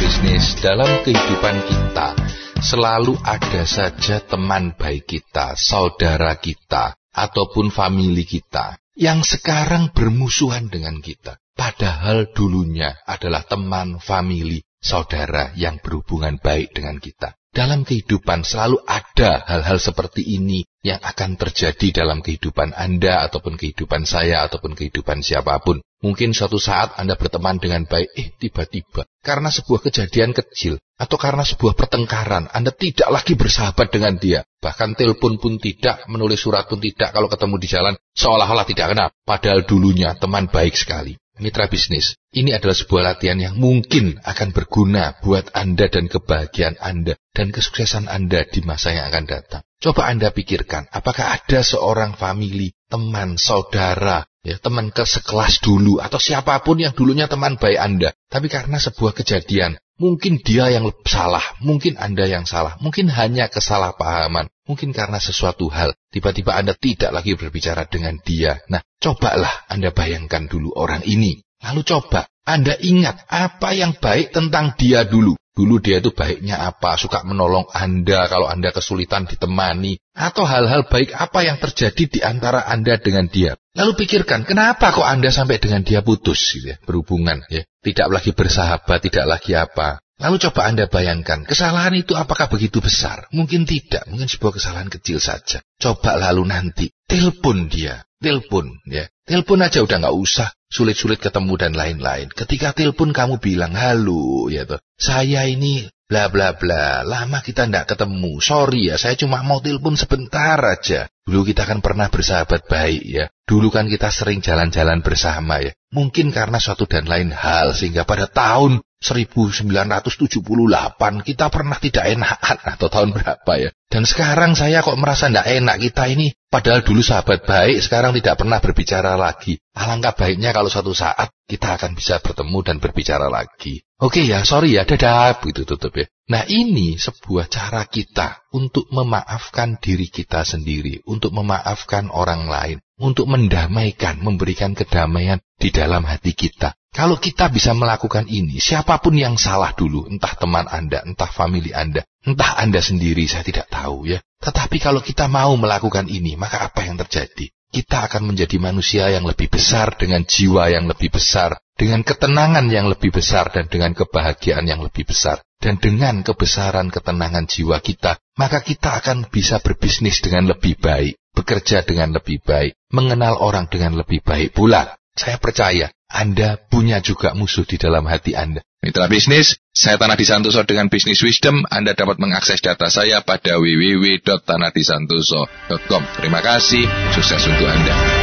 bisnis, dalam kehidupan kita selalu ada saja teman baik kita, saudara kita, ataupun famili kita yang sekarang bermusuhan dengan kita. Padahal dulunya adalah teman, famili, saudara yang berhubungan baik dengan kita. Dalam kehidupan selalu ada hal-hal seperti ini yang akan terjadi dalam kehidupan Anda ataupun kehidupan saya ataupun kehidupan siapa pun. Mungkin suatu saat Anda berteman dengan baik, eh tiba-tiba karena sebuah kejadian kecil atau karena sebuah pertengkaran Anda tidak lagi bersahabat dengan dia. Bahkan telepon pun tidak, menulis surat pun tidak, kalau ketemu di jalan seolah-olah tidak kenal. Padahal dulunya teman baik sekali mitra bisnis. Ini adalah sebuah latihan yang mungkin akan berguna buat Anda dan kebahagiaan Anda dan kesuksesan Anda di masa yang akan datang. Coba Anda pikirkan, apakah ada seorang famili, teman, saudara, ya teman ke sekelas dulu atau siapa pun yang dulunya teman baik Anda, tapi karena sebuah kejadian, mungkin dia yang salah, mungkin Anda yang salah, mungkin hanya kesalahpahaman, mungkin karena sesuatu hal, tiba-tiba Anda tidak lagi berbicara dengan dia. Nah, cobalah Anda bayangkan dulu orang ini. Lalu coba Anda ingat apa yang baik tentang dia dulu. Dulu dia itu baiknya apa, suka menolong Anda kalau Anda kesulitan ditemani, atau hal-hal baik apa yang terjadi di antara Anda dengan dia. Lalu pikirkan, kenapa kok Anda sampai dengan dia putus, gitu ya, berhubungan, ya, tidak lagi bersahabat, tidak lagi apa. Lalu coba Anda bayangkan, kesalahan itu apakah begitu besar? Mungkin tidak, mungkin sebuah kesalahan kecil saja. Coba lalu nanti, telepon dia, telepon, ya, telepon aja udah nggak usah sulit-sulit ketemu dan lain-lain. Ketika telepon kamu bilang halo, ya toh, saya ini bla bla bla, lama kita ndak ketemu, sorry ya, saya cuma mau telepon sebentar aja. Dulu kita kan pernah bersahabat baik ya, dulu kan kita sering jalan-jalan bersama ya. Mungkin karena suatu dan lain hal, sehingga pada tahun 1978 kita pernah tidak enakan atau tahun berapa ya. Dan sekarang saya kok merasa tidak enak kita ini padahal dulu sahabat baik sekarang tidak pernah berbicara lagi. Alangkah baiknya kalau suatu saat kita akan bisa bertemu dan berbicara lagi. Oke ya, sorry ya, dadah, begitu tutup ya. Nah ini sebuah cara kita untuk memaafkan diri kita sendiri, untuk memaafkan orang lain, untuk mendamaikan, memberikan kedamaian di dalam hati kita. Kalau kita bisa melakukan ini, siapa pun yang salah dulu, entah teman Anda, entah famili Anda, entah Anda sendiri, saya tidak tahu ya. Tetapi kalau kita mau melakukan ini, maka apa yang terjadi? Kita akan menjadi manusia yang lebih besar dengan jiwa yang lebih besar, dengan ketenangan yang lebih besar dan dengan kebahagiaan yang lebih besar. Dan dengan kebesaran ketenangan jiwa kita, maka kita akan bisa berbisnis dengan lebih baik, bekerja dengan lebih baik, mengenal orang dengan lebih baik pula. Saya percaya anda punya juga musuh di dalam hati Anda. Mitra bisnis, saya Tanah Disantoso dengan Bisnis Wisdom. Anda dapat mengakses data saya pada www.tanahdisantoso.com. Terima kasih, sukses untuk Anda.